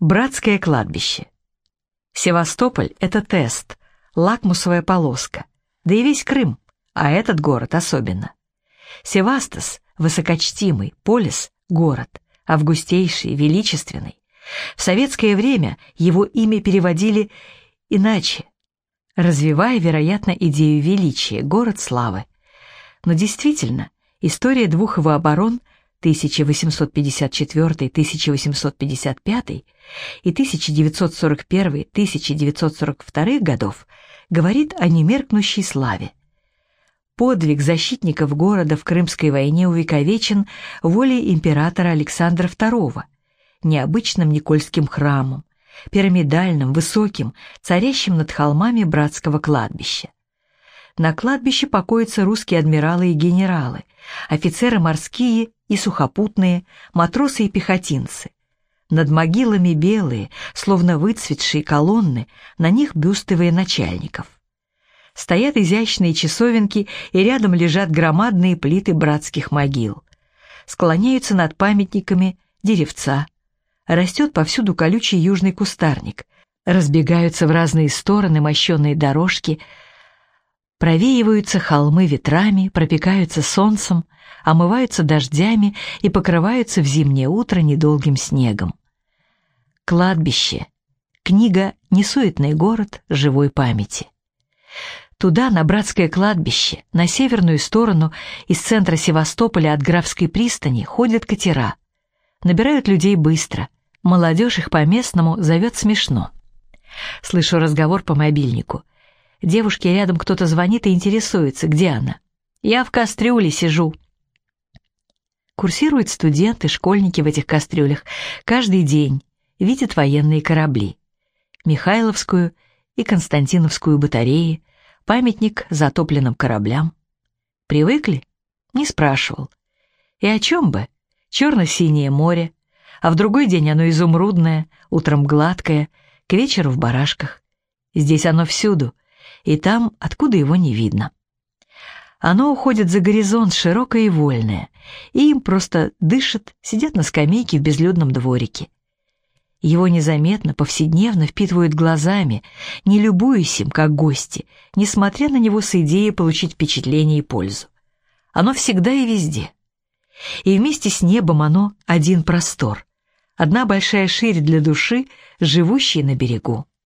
Братское кладбище. Севастополь – это тест, лакмусовая полоска, да и весь Крым, а этот город особенно. Севастос – высокочтимый, Полис – город, августейший, величественный. В советское время его имя переводили иначе, развивая, вероятно, идею величия, город славы. Но действительно, история двух его оборон 1854-1855 и 1941-1942 годов говорит о немеркнущей славе. Подвиг защитников города в Крымской войне увековечен волей императора Александра II, необычным Никольским храмом, пирамидальным, высоким, царящим над холмами братского кладбища. На кладбище покоятся русские адмиралы и генералы, офицеры морские и сухопутные, матросы и пехотинцы. Над могилами белые, словно выцветшие колонны, на них бюсты военачальников. Стоят изящные часовенки, и рядом лежат громадные плиты братских могил. Склоняются над памятниками деревца. Растет повсюду колючий южный кустарник. Разбегаются в разные стороны мощенные дорожки — Провеиваются холмы ветрами, пропекаются солнцем, омываются дождями и покрываются в зимнее утро недолгим снегом. Кладбище. Книга «Несуетный город живой памяти». Туда, на братское кладбище, на северную сторону, из центра Севастополя от Графской пристани, ходят катера. Набирают людей быстро. Молодежь их по-местному зовет смешно. Слышу разговор по мобильнику. Девушке рядом кто-то звонит и интересуется, где она. «Я в кастрюле сижу». Курсируют студенты, школьники в этих кастрюлях. Каждый день видят военные корабли. Михайловскую и Константиновскую батареи, памятник затопленным кораблям. Привыкли? Не спрашивал. И о чем бы? Черно-синее море, а в другой день оно изумрудное, утром гладкое, к вечеру в барашках. Здесь оно всюду, и там, откуда его не видно. Оно уходит за горизонт широкое и вольное, и им просто дышат, сидят на скамейке в безлюдном дворике. Его незаметно, повседневно впитывают глазами, не любуясь им, как гости, несмотря на него с идеей получить впечатление и пользу. Оно всегда и везде. И вместе с небом оно один простор, одна большая ширь для души, живущей на берегу.